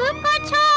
um ah